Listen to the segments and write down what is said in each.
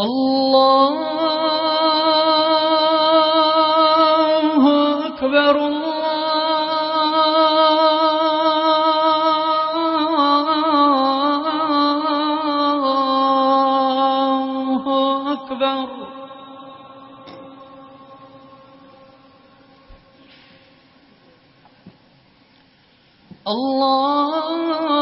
الله أكبر الله أكبر الله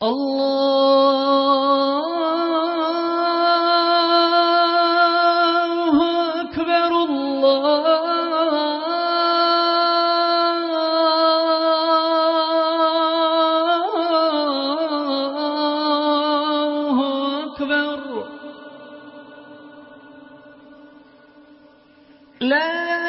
اللہ اکبر اللہ لا